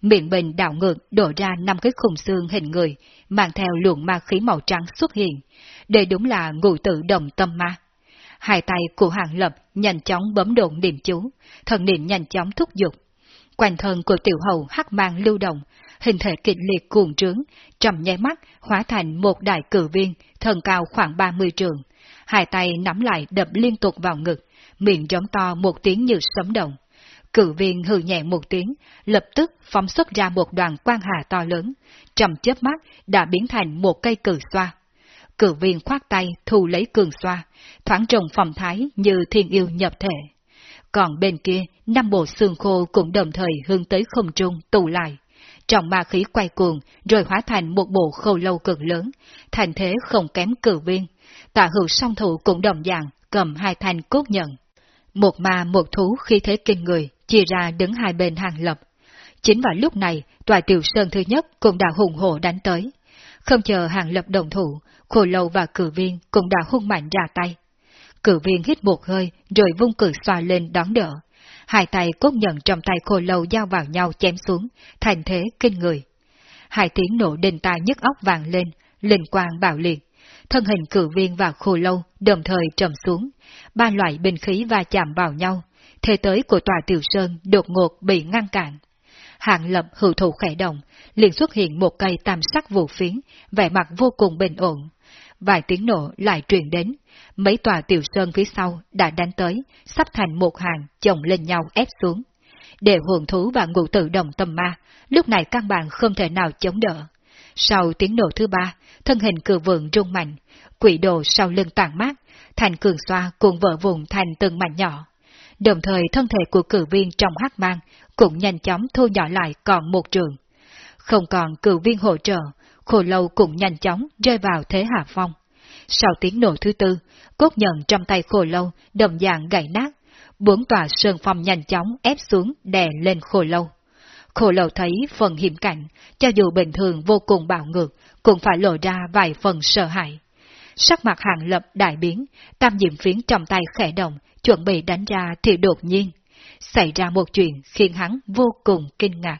Miệng bình đảo ngược đổ ra năm cái khung xương hình người, mang theo luồng ma khí màu trắng xuất hiện. Đây đúng là ngụ tự đồng tâm ma. Hai tay của hàng lập nhanh chóng bấm độn niệm chú, thần niệm nhanh chóng thúc giục. Quanh thân của tiểu hầu hắc mang lưu động, hình thể kịch liệt cuồng trướng, trầm nháy mắt hóa thành một đại cử viên, thân cao khoảng 30 trường. Hai tay nắm lại đập liên tục vào ngực, miệng giống to một tiếng như sấm động. Cử viên hừ nhẹ một tiếng, lập tức phóng xuất ra một đoàn quang hà to lớn, trầm chớp mắt đã biến thành một cây cử xoa. Cử viên khoát tay thu lấy cường xoa, thoáng trồng phòng thái như thiên yêu nhập thể. Còn bên kia, năm bộ xương khô cũng đồng thời hướng tới không trung tụ lại. trọng ma khí quay cuồng, rồi hóa thành một bộ khâu lâu cực lớn, thành thế không kém cử viên. Tạ hữu song thủ cũng đồng dạng, cầm hai thanh cốt nhận. Một ma một thú khi thế kinh người, chia ra đứng hai bên hàng lập. Chính vào lúc này, tòa tiểu sơn thứ nhất cũng đã hùng hổ đánh tới. Không chờ hàng lập đồng thủ, khổ lâu và cử viên cũng đã hung mạnh ra tay. Cử viên hít một hơi rồi vung cử xoa lên đón đỡ. Hai tay cốt nhận trong tay khô lâu giao vào nhau chém xuống, thành thế kinh người. Hai tiếng nổ đền tai nhức óc vàng lên, linh quang bảo liệt. Thân hình cử viên và khô lâu đồng thời trầm xuống, ba loại binh khí va chạm vào nhau, thế tới của tòa tiểu sơn đột ngột bị ngăn cản. Hạng lập hữu thủ khẽ động, liền xuất hiện một cây tam sắc vũ phiến, vẻ mặt vô cùng bình ổn. Vài tiếng nổ lại truyền đến, mấy tòa tiểu sơn phía sau đã đánh tới, sắp thành một hàng chồng lên nhau ép xuống. Để hồn thú và ngụ tự động tâm ma, lúc này căn bản không thể nào chống đỡ. Sau tiếng nổ thứ ba, thân hình cử vượng rung mạnh, quỷ đồ sau lưng tàn mát, thành cường xoa cùng vỡ vùng thành từng mảnh nhỏ. Đồng thời thân thể của cử viên trong hắc mang cũng nhanh chóng thu nhỏ lại còn một trường. Không còn cử viên hỗ trợ, khổ lâu cũng nhanh chóng rơi vào thế hạ phong. Sau tiếng nổ thứ tư, cốt nhận trong tay khổ lâu đồng dạng gãy nát, bốn tòa sơn phong nhanh chóng ép xuống đè lên khổ lâu. Khổ lâu thấy phần hiểm cảnh, cho dù bình thường vô cùng bạo ngược, cũng phải lộ ra vài phần sợ hãi. Sắc mặt hàng lập đại biến, tam diệm phiến trong tay khẽ động, chuẩn bị đánh ra thì đột nhiên. Xảy ra một chuyện khiến hắn vô cùng kinh ngạc.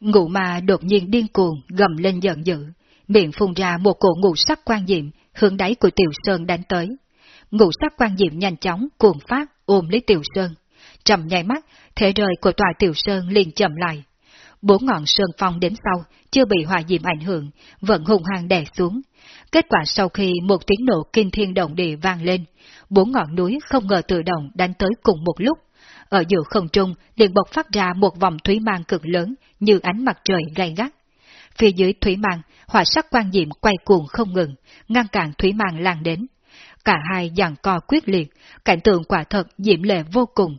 Ngụ ma đột nhiên điên cuồng gầm lên giận dữ, miệng phun ra một cổ ngũ sắc quan diệm hướng đáy của Tiểu Sơn đánh tới. Ngũ sắc quan diệm nhanh chóng cuồng phát ôm lấy Tiểu Sơn. Trầm nháy mắt, thể rời của tòa Tiểu Sơn liền chậm lại. Bốn ngọn sơn phong đến sau, chưa bị hòa diệm ảnh hưởng, vẫn hùng hăng đè xuống. Kết quả sau khi một tiếng nổ kinh thiên động địa vang lên, bốn ngọn núi không ngờ tự động đánh tới cùng một lúc. Ở giữa không trung liền bộc phát ra một vòng thủy mang cực lớn như ánh mặt trời gay gắt. Phía dưới thủy mang, hỏa sắc quan diệm quay cuồng không ngừng, ngăn cản thủy mang lan đến. Cả hai giằng co quyết liệt, cảnh tượng quả thật diễm lệ vô cùng.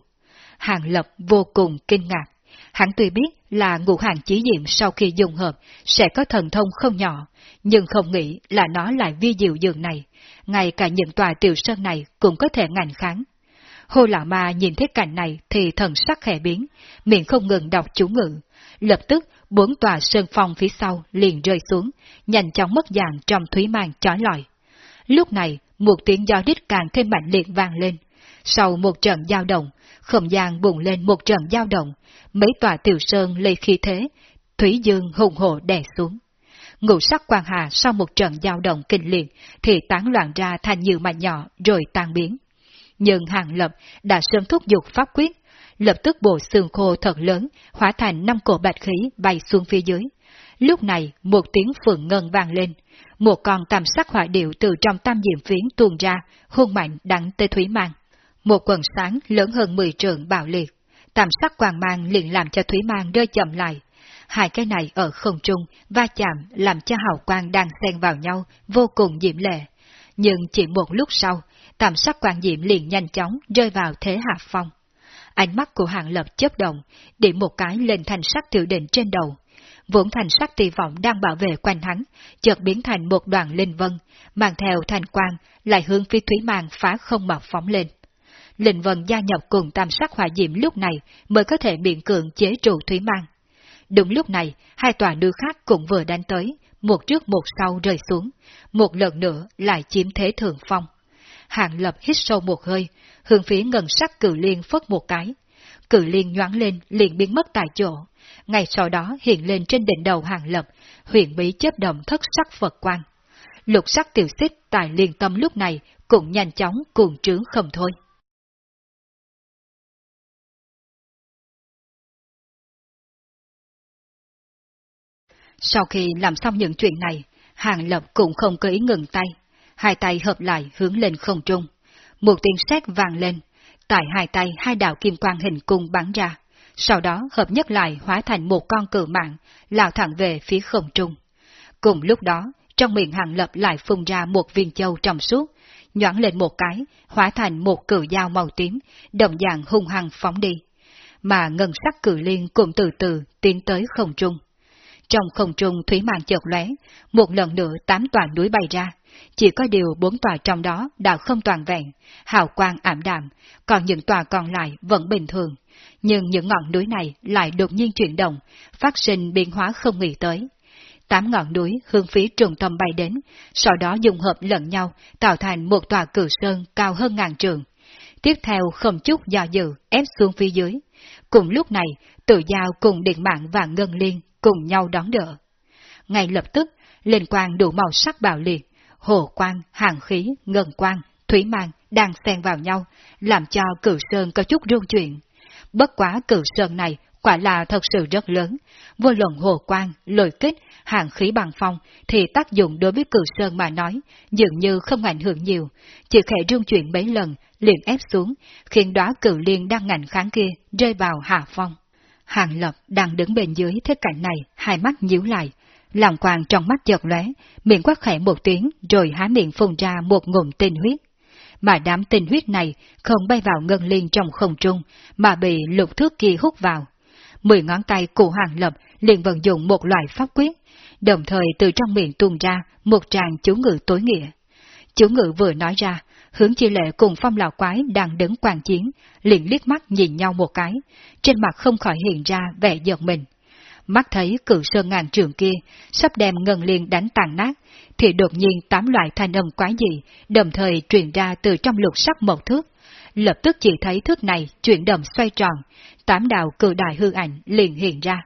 Hàng lập vô cùng kinh ngạc. Hắn tuy biết là ngũ hàng chí diệm sau khi dùng hợp sẽ có thần thông không nhỏ, nhưng không nghĩ là nó lại vi diệu dường này. Ngay cả những tòa tiểu sơn này cũng có thể ngành kháng. Hô lão ma nhìn thấy cảnh này thì thần sắc khẽ biến, miệng không ngừng đọc chú ngữ. Lập tức, bốn tòa sơn phong phía sau liền rơi xuống, nhanh chóng mất dạng trong thúy mang chói lọi. Lúc này, một tiếng gió đít càng thêm mạnh liệt vang lên. Sau một trận giao động, không gian bùng lên một trận giao động, mấy tòa tiểu sơn lấy khí thế, Thủy Dương hùng hộ đè xuống. Ngũ sắc quang hà sau một trận giao động kinh liệt thì tán loạn ra thành nhiều mảnh nhỏ rồi tan biến. Nhưng hàng lập đã sớm thúc giục pháp quyết, lập tức bộ xương khô thật lớn hóa thành năm cổ bạch khí bay xuống phía dưới. Lúc này một tiếng phượng ngân vang lên, một con tam sắc hỏa điệu từ trong tam diệm phiến tuôn ra, hung mạnh đặng tới thủy mang. Một quần sáng lớn hơn 10 trường bạo liệt, tam sắc quang mang liền làm cho thủy mang rơi chậm lại. Hai cái này ở không trung, va chạm làm cho hào quang đang xen vào nhau, vô cùng diễm lệ. Nhưng chỉ một lúc sau, tam sắc quang diễm liền nhanh chóng rơi vào thế hạ phong. Ánh mắt của hạng lập chớp động, điểm một cái lên thành sắc tiểu định trên đầu. Vốn thành sắc kỳ vọng đang bảo vệ quanh hắn, chợt biến thành một đoàn linh vân, mang theo thành quang, lại hướng phi thủy mang phá không mà phóng lên. Linh vân gia nhập cùng tam sắc hỏa diệm lúc này mới có thể biện cường chế trụ thủy mang. Đúng lúc này, hai tòa đưa khác cũng vừa đánh tới, một trước một sau rơi xuống, một lần nữa lại chiếm thế thượng phong. Hạng lập hít sâu một hơi, hướng phía ngân sắc cử liên phất một cái. Cử liên nhoáng lên liền biến mất tại chỗ. Ngay sau đó hiện lên trên đỉnh đầu hàng lập, huyện bí chấp động thất sắc Phật quan. Lục sắc tiểu xích tại liên tâm lúc này cũng nhanh chóng cuồng trướng không thôi. Sau khi làm xong những chuyện này, Hàng Lập cũng không có ý ngừng tay, hai tay hợp lại hướng lên không trung. Một tiếng sét vàng lên, tại hai tay hai đạo kim quang hình cung bắn ra, sau đó hợp nhất lại hóa thành một con cự mạng, lao thẳng về phía không trung. Cùng lúc đó, trong miệng Hàng Lập lại phun ra một viên châu trong suốt, nhoãn lên một cái, hóa thành một cự dao màu tím, đồng dạng hung hăng phóng đi. Mà ngân sắc cử liên cũng từ từ tiến tới không trung. Trong không trung thủy mạng chợt lóe, một lần nữa tám tòa núi bay ra, chỉ có điều bốn tòa trong đó đã không toàn vẹn, hào quang ảm đạm, còn những tòa còn lại vẫn bình thường. Nhưng những ngọn núi này lại đột nhiên chuyển động, phát sinh biến hóa không nghĩ tới. Tám ngọn núi hướng phía trung tâm bay đến, sau đó dùng hợp lẫn nhau, tạo thành một tòa cử sơn cao hơn ngàn trường. Tiếp theo không chút do dự, ép xuống phía dưới. Cùng lúc này, tự giao cùng điện mạng và ngân liên cùng nhau đón đỡ. Ngay lập tức, lên quang đủ màu sắc bạo liệt, hồ quang, hàng khí, ngân quang, thủy mang đang xen vào nhau, làm cho cửu sơn có chút rung chuyển. Bất quá cửu sơn này quả là thật sự rất lớn, vô luận hồ quang, lôi kích, hàng khí bằng phong thì tác dụng đối với cửu sơn mà nói dường như không ảnh hưởng nhiều, chỉ khẽ rung chuyển mấy lần liền ép xuống, khiến đóa cửu liên đang ngành kháng kia rơi vào hạ phong. Hàng Lập đang đứng bên dưới thế cảnh này, hai mắt nhíu lại, lòng quang trong mắt chợt lóe, miệng quát khẽ một tiếng rồi há miệng phun ra một ngụm tinh huyết. Mà đám tinh huyết này không bay vào ngân liên trong không trung, mà bị lục thước kia hút vào. Mười ngón tay của Hàng Lập liền vận dụng một loại pháp quyết, đồng thời từ trong miệng tuôn ra một tràng chú ngữ tối nghĩa. Chú ngữ vừa nói ra, hướng chi lệ cùng phong lão quái đang đứng quan chiến, liền liếc mắt nhìn nhau một cái, trên mặt không khỏi hiện ra vẻ giận mình. Mắt thấy cử sơn ngàn trường kia, sắp đem ngân liên đánh tàn nát, thì đột nhiên tám loại thanh âm quái dị, đồng thời truyền ra từ trong lục sắc một thước. Lập tức chỉ thấy thước này chuyển động xoay tròn, tám đạo cử đại hư ảnh liền hiện ra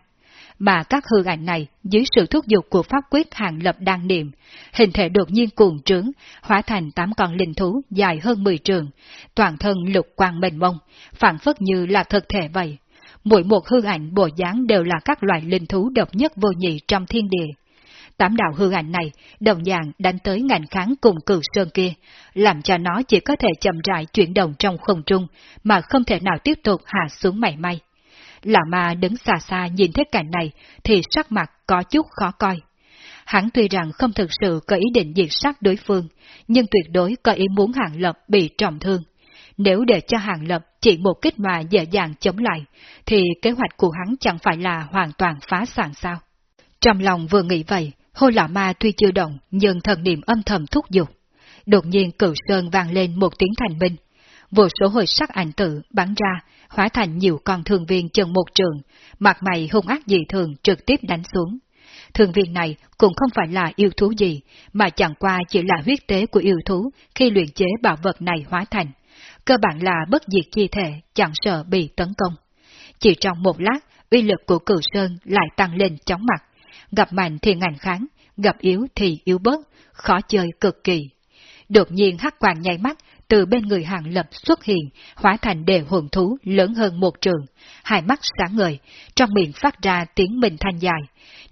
mà các hư ảnh này dưới sự thúc giục của pháp quyết hàng lập đan niệm, hình thể đột nhiên cuồng trướng, hóa thành tám con linh thú dài hơn 10 trường, toàn thân lục quang mênh mông, phản phất như là thực thể vậy. Mỗi một hư ảnh bộ dáng đều là các loại linh thú độc nhất vô nhị trong thiên địa. Tám đạo hư ảnh này đồng dạng đánh tới ngành kháng cùng cửu sơn kia, làm cho nó chỉ có thể chậm rãi chuyển động trong không trung, mà không thể nào tiếp tục hạ xuống mảy may. Lão ma đứng xa xa nhìn thấy cảnh này thì sắc mặt có chút khó coi. Hắn tuy rằng không thực sự có ý định diệt sát đối phương, nhưng tuyệt đối có ý muốn Hàng Lập bị trọng thương. Nếu để cho Hàng Lập chỉ một kích mà dễ dàng chống lại, thì kế hoạch của hắn chẳng phải là hoàn toàn phá sản sao. Trong lòng vừa nghĩ vậy, hô lão ma tuy chưa động nhưng thần niệm âm thầm thúc giục. Đột nhiên cửu sơn vang lên một tiếng thành minh. Vô số hồi sắc ảnh tử bắn ra, hóa thành nhiều con thường viên chân một trường, mặt mày hung ác dị thường trực tiếp đánh xuống. Thường viên này cũng không phải là yêu thú gì, mà chẳng qua chỉ là huyết tế của yêu thú khi luyện chế bảo vật này hóa thành. Cơ bản là bất diệt chi thể, chẳng sợ bị tấn công. Chỉ trong một lát, uy lực của cửu sơn lại tăng lên chóng mặt. Gặp mạnh thì ngành kháng, gặp yếu thì yếu bớt, khó chơi cực kỳ. Đột nhiên hắc quang nhảy mắt, từ bên người hàng lập xuất hiện, hóa thành đề hồn thú lớn hơn một trường, hai mắt sáng ngời, trong miệng phát ra tiếng mình thanh dài.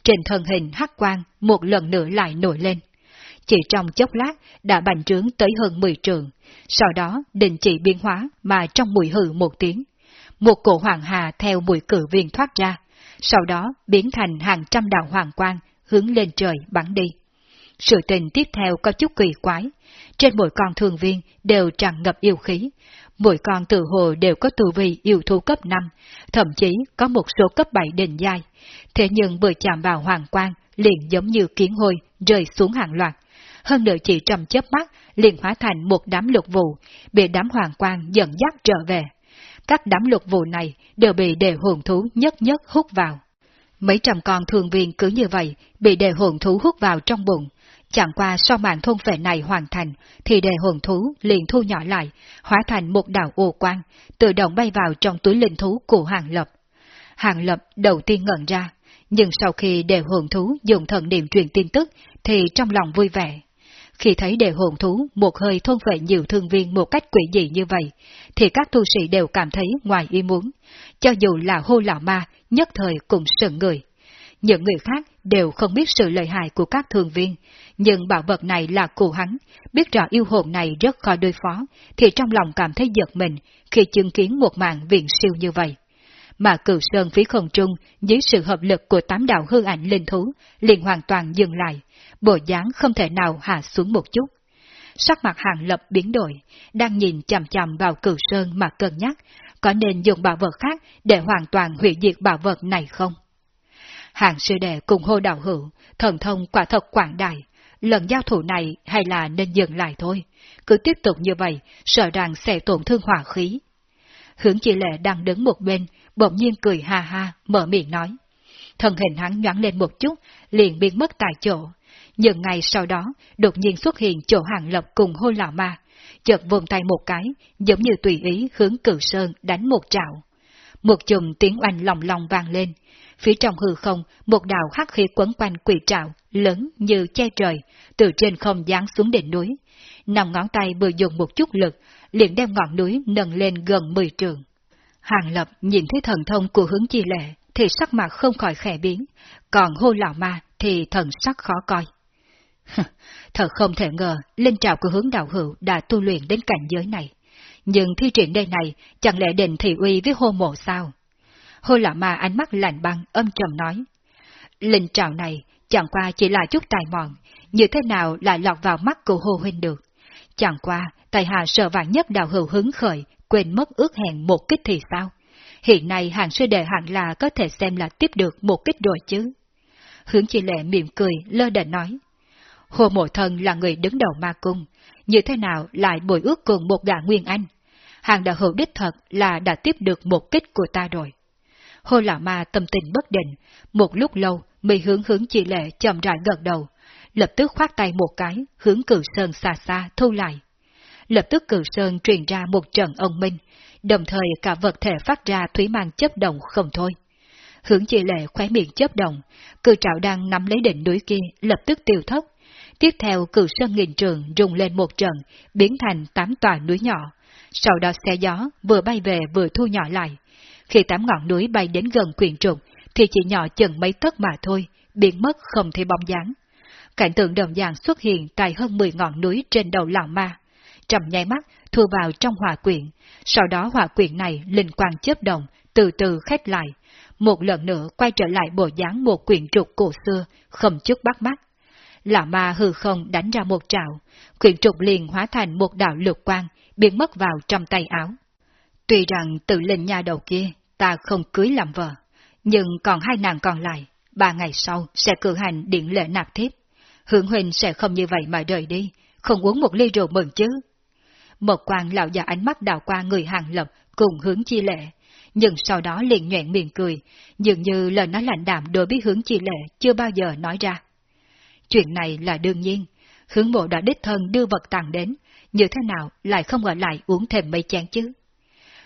Trên thân hình hắc quang một lần nữa lại nổi lên. Chỉ trong chốc lát đã bành trướng tới hơn 10 trường, sau đó đình chỉ biến hóa mà trong mùi hử một tiếng. Một cổ hoàng hà theo mùi cử viên thoát ra, sau đó biến thành hàng trăm đạo hoàng quang hướng lên trời bắn đi. Sự tình tiếp theo có chút kỳ quái, trên mỗi con thường viên đều tràn ngập yêu khí, mỗi con tự hồ đều có tu vi yêu thú cấp 5, thậm chí có một số cấp 7 đỉnh giai. Thế nhưng vừa chạm vào hoàng quang, liền giống như kiến hôi rơi xuống hàng loạt. Hơn nữa chỉ trong chớp mắt, liền hóa thành một đám lục vụ, bị đám hoàng quang dẫn dắt trở về. Các đám lục vụ này đều bị đề hồn thú nhất nhất hút vào. Mấy trăm con thường viên cứ như vậy, bị đề hồn thú hút vào trong bụng, Chẳng qua sau màn thôn phệ này hoàn thành, thì đề hồn thú liền thu nhỏ lại, hóa thành một đạo ô quang, tự động bay vào trong túi linh thú của Hàng Lập. Hàng Lập đầu tiên ngẩn ra, nhưng sau khi đề hồn thú dùng thần niệm truyền tin tức, thì trong lòng vui vẻ. Khi thấy đề hồn thú một hơi thôn vệ nhiều thương viên một cách quỷ dị như vậy, thì các tu sĩ đều cảm thấy ngoài ý muốn. Cho dù là hô lão ma, nhất thời cũng sợ người. Những người khác đều không biết sự lợi hại của các thường viên, nhưng bảo vật này là cụ hắn, biết rõ yêu hồn này rất khó đối phó, thì trong lòng cảm thấy giật mình khi chứng kiến một màn viện siêu như vậy. Mà cửu sơn phía không trung, dưới sự hợp lực của tám đạo hư ảnh linh thú, liền hoàn toàn dừng lại, bộ dáng không thể nào hạ xuống một chút. Sắc mặt hàng lập biến đổi, đang nhìn chằm chằm vào cửu sơn mà cân nhắc, có nên dùng bảo vật khác để hoàn toàn hủy diệt bảo vật này không? Hàng sư đệ cùng hô đạo hữu, thần thông quả thật quảng đại, lần giao thủ này hay là nên dừng lại thôi, cứ tiếp tục như vậy, sợ rằng sẽ tổn thương hỏa khí. Hướng chỉ lệ đang đứng một bên, bỗng nhiên cười ha ha, mở miệng nói. Thân hình hắn nhoáng lên một chút, liền biến mất tại chỗ. Nhưng ngày sau đó, đột nhiên xuất hiện chỗ hàng lập cùng hôi lão ma, chợt vùng tay một cái, giống như tùy ý hướng cử sơn đánh một trạo. Một chùm tiếng oanh lòng lòng vang lên, phía trong hư không, một đạo hắc khí quấn quanh quỷ trạo, lớn như che trời, từ trên không giáng xuống đỉnh núi. Nằm ngón tay vừa dùng một chút lực, liền đem ngọn núi nâng lên gần 10 trường. Hàng Lập nhìn thấy thần thông của hướng chi lệ, thì sắc mặt không khỏi khẽ biến, còn hô lão ma thì thần sắc khó coi. Thật không thể ngờ, linh trào của hướng đạo hữu đã tu luyện đến cảnh giới này. Nhưng thi triển đây này, chẳng lẽ định thị uy với hô mộ sao? Hô lão ma ánh mắt lạnh băng, âm trầm nói. Linh trào này chẳng qua chỉ là chút tài mọn, như thế nào lại lọt vào mắt của hô huynh được. Chẳng qua, tài hạ sợ vạn nhất đạo hữu hứng khởi, quên mất ước hẹn một kích thì sao? Hiện nay hàng sư đệ hẳn là có thể xem là tiếp được một kích rồi chứ. Hướng chi lệ mỉm cười, lơ đệnh nói. Hồ Mộ Thần là người đứng đầu ma cung, như thế nào lại bồi ước cùng một gã Nguyên Anh? Hàng đạo hữu đích thật là đã tiếp được một kích của ta rồi. Hồ Lão Ma tâm tình bất định, một lúc lâu mới hướng hướng chi lệ chậm rãi gật đầu, lập tức khoát tay một cái, hướng cử sơn xa xa thu lại. Lập tức cử sơn truyền ra một trận ông minh, đồng thời cả vật thể phát ra thủy mang chấp động không thôi. Hướng chi lệ khóe miệng chấp động, cử trạo đang nắm lấy đỉnh núi kia lập tức tiêu thất Tiếp theo cử sơn nghìn trường rung lên một trận, biến thành tám tòa núi nhỏ. Sau đó xe gió vừa bay về vừa thu nhỏ lại. Khi tám ngọn núi bay đến gần quyển trục, thì chỉ nhỏ chừng mấy tấc mà thôi, biến mất không thấy bóng dáng. Cảnh tượng đồng dạng xuất hiện tại hơn 10 ngọn núi trên đầu lão ma. Trầm nháy mắt, thu vào trong hỏa quyển, sau đó hỏa quyển này linh quang chớp động, từ từ khép lại, một lần nữa quay trở lại bộ dáng một quyển trục cổ xưa, không chút bắt mắt. Lão ma hư không đánh ra một trạo, quyển trục liền hóa thành một đạo lục quang, biến mất vào trong tay áo. Tuy rằng tự linh nha đầu kia, ta không cưới làm vợ, nhưng còn hai nàng còn lại, ba ngày sau sẽ cử hành điện lễ nạp thiếp. Hưởng huynh sẽ không như vậy mà rời đi, không uống một ly rượu mừng chứ. Một quan lão già ánh mắt đào qua người hàng lập cùng hướng chi lệ, nhưng sau đó liền nhoẹn miệng cười, dường như lời nói lạnh đạm đối với hướng chi lệ chưa bao giờ nói ra. Chuyện này là đương nhiên, hướng bộ đã đích thân đưa vật tặng đến, như thế nào lại không ở lại uống thêm mấy chén chứ?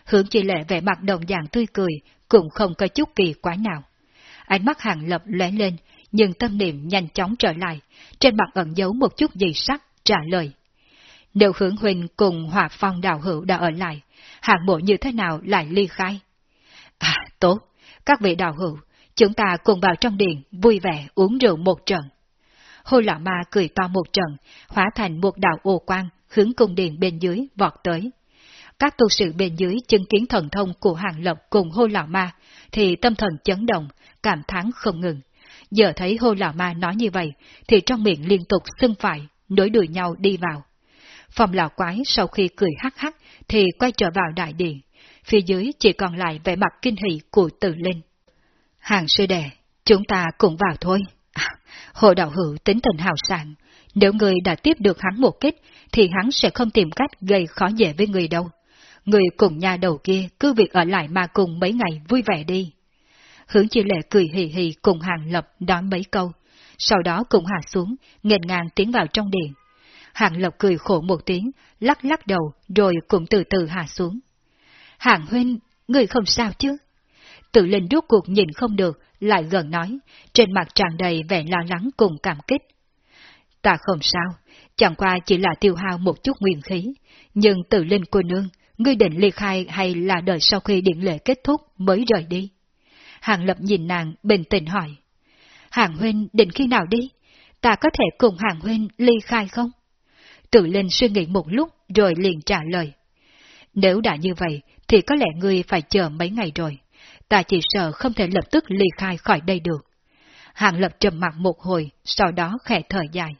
Hướng chị lệ vẻ mặt đồng dạng tươi cười, cũng không có chút kỳ quái nào. Ánh mắt hàng lập lóe lên, nhưng tâm niệm nhanh chóng trở lại, trên mặt ẩn giấu một chút gì sắc, trả lời. Nếu hướng huynh cùng hòa phong đạo hữu đã ở lại, hạng bộ như thế nào lại ly khai? À, tốt, các vị đạo hữu, chúng ta cùng vào trong điện, vui vẻ uống rượu một trận. Hô lão ma cười to một trận, hóa thành một đạo ô quang, hướng cung điện bên dưới vọt tới. Các tu sĩ bên dưới chứng kiến thần thông của hàng lập cùng hô lão ma, thì tâm thần chấn động, cảm thán không ngừng. Giờ thấy hô lão ma nói như vậy, thì trong miệng liên tục xưng phải, nối đuổi nhau đi vào. Phòng lão quái sau khi cười hắc hắc, thì quay trở vào đại điện. Phía dưới chỉ còn lại vẻ mặt kinh hỉ của tử linh. Hàng sư đệ, chúng ta cùng vào thôi. À, hồ đạo hữu tính tình hào sảng. Nếu người đã tiếp được hắn một kích, thì hắn sẽ không tìm cách gây khó dễ với người đâu. Người cùng nhà đầu kia cứ việc ở lại mà cùng mấy ngày vui vẻ đi. Hướng chi lệ cười hì hì cùng hàng lập đón mấy câu, sau đó cùng hạ xuống, nghẹn ngang tiến vào trong điện. Hàng lập cười khổ một tiếng, lắc lắc đầu, rồi cũng từ từ hạ xuống. Hàng huynh, người không sao chứ? Tự linh rút cuộc nhìn không được, lại gần nói, trên mặt tràn đầy vẻ lo lắng cùng cảm kích. Ta không sao, chẳng qua chỉ là tiêu hao một chút nguyên khí, nhưng tự linh cô nương, ngươi định ly khai hay là đợi sau khi điện lệ kết thúc mới rời đi? Hàng Lập nhìn nàng bình tĩnh hỏi. Hàng Huynh định khi nào đi? Ta có thể cùng Hàng Huynh ly khai không? Tự Linh suy nghĩ một lúc rồi liền trả lời. Nếu đã như vậy thì có lẽ ngươi phải chờ mấy ngày rồi. Ta chỉ sợ không thể lập tức ly khai khỏi đây được. Hàng Lập trầm mặt một hồi, sau đó khẽ thở dài.